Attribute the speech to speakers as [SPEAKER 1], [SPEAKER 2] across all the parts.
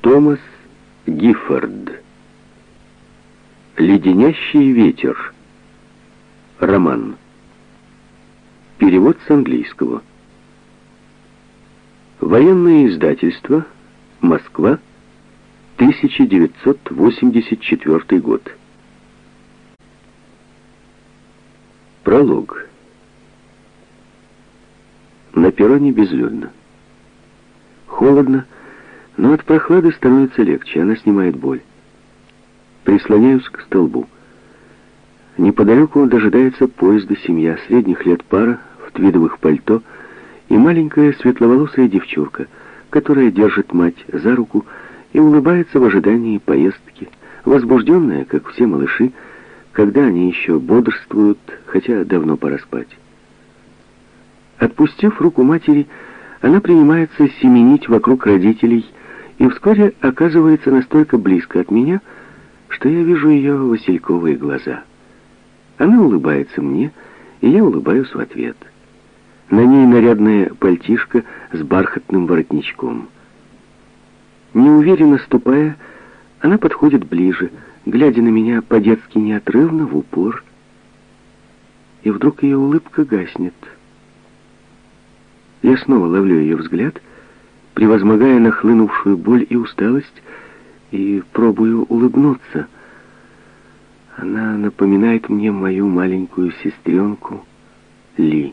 [SPEAKER 1] Томас Гиффорд. «Леденящий ветер». Роман. Перевод с английского. Военное издательство. Москва. 1984 год. Пролог. На перроне безлюдно. Холодно, но от прохлады становится легче, она снимает боль. Прислоняюсь к столбу. Неподалеку дожидается поезда семья, средних лет пара, в твидовых пальто, и маленькая светловолосая девчурка, которая держит мать за руку и улыбается в ожидании поездки, возбужденная, как все малыши, когда они еще бодрствуют, хотя давно пора спать. Отпустив руку матери, она принимается семенить вокруг родителей и вскоре оказывается настолько близко от меня, что я вижу ее васильковые глаза. Она улыбается мне, и я улыбаюсь в ответ. На ней нарядная пальтишка с бархатным воротничком. Неуверенно ступая, она подходит ближе, глядя на меня по-детски неотрывно в упор. И вдруг ее улыбка гаснет. Я снова ловлю ее взгляд, превозмогая нахлынувшую боль и усталость, и пробую улыбнуться. Она напоминает мне мою маленькую сестренку Ли.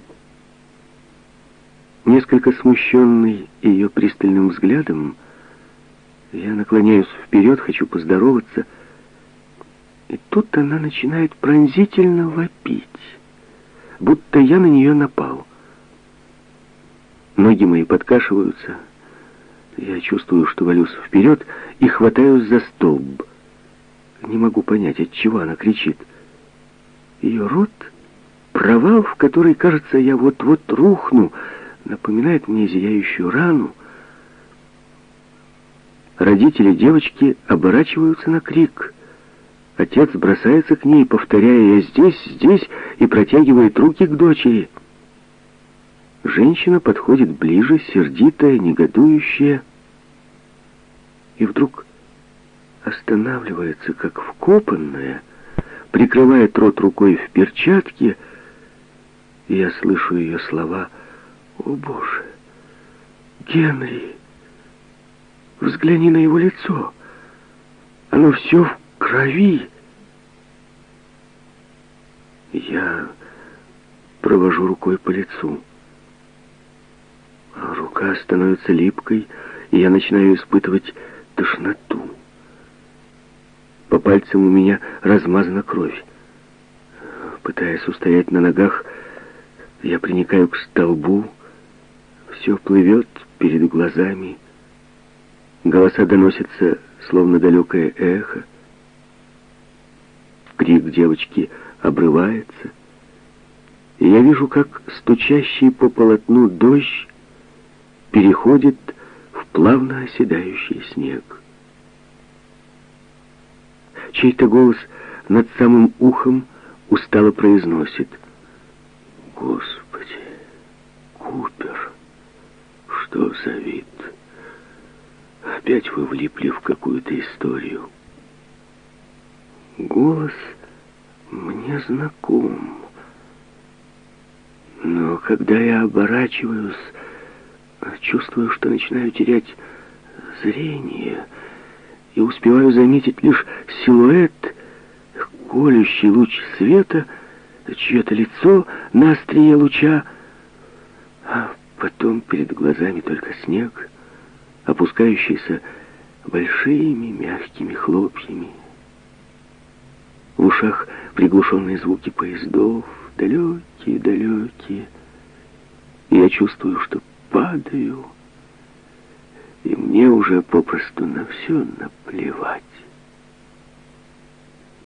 [SPEAKER 1] Несколько смущенный ее пристальным взглядом, я наклоняюсь вперед, хочу поздороваться, и тут она начинает пронзительно вопить, будто я на нее напал. Ноги мои подкашиваются, я чувствую, что валюсь вперед и хватаюсь за столб. Не могу понять, от чего она кричит. Ее рот, провал, в который, кажется, я вот-вот рухну, напоминает мне зияющую рану. Родители девочки оборачиваются на крик. Отец бросается к ней, повторяя «Я здесь, здесь» и протягивает руки к дочери. Женщина подходит ближе, сердитая, негодующая, и вдруг останавливается, как вкопанная, прикрывает рот рукой в перчатке, и я слышу ее слова «О, Боже! Генри! Взгляни на его лицо! Оно все в крови!» Я провожу рукой по лицу. Рука становится липкой, и я начинаю испытывать тошноту. По пальцам у меня размазана кровь. Пытаясь устоять на ногах, я приникаю к столбу. Все плывет перед глазами. Голоса доносятся, словно далекое эхо. Крик девочки обрывается. И я вижу, как стучащий по полотну дождь переходит в плавно оседающий снег. Чей-то голос над самым ухом устало произносит «Господи, Купер, что за вид? Опять вы влипли в какую-то историю». Голос мне знаком. Но когда я оборачиваюсь, чувствую, что начинаю терять зрение и успеваю заметить лишь силуэт, колющий луч света, чье-то лицо на острие луча, а потом перед глазами только снег, опускающийся большими мягкими хлопьями. В ушах приглушенные звуки поездов, далекие-далекие. Я чувствую, что падаю, и мне уже попросту на все наплевать.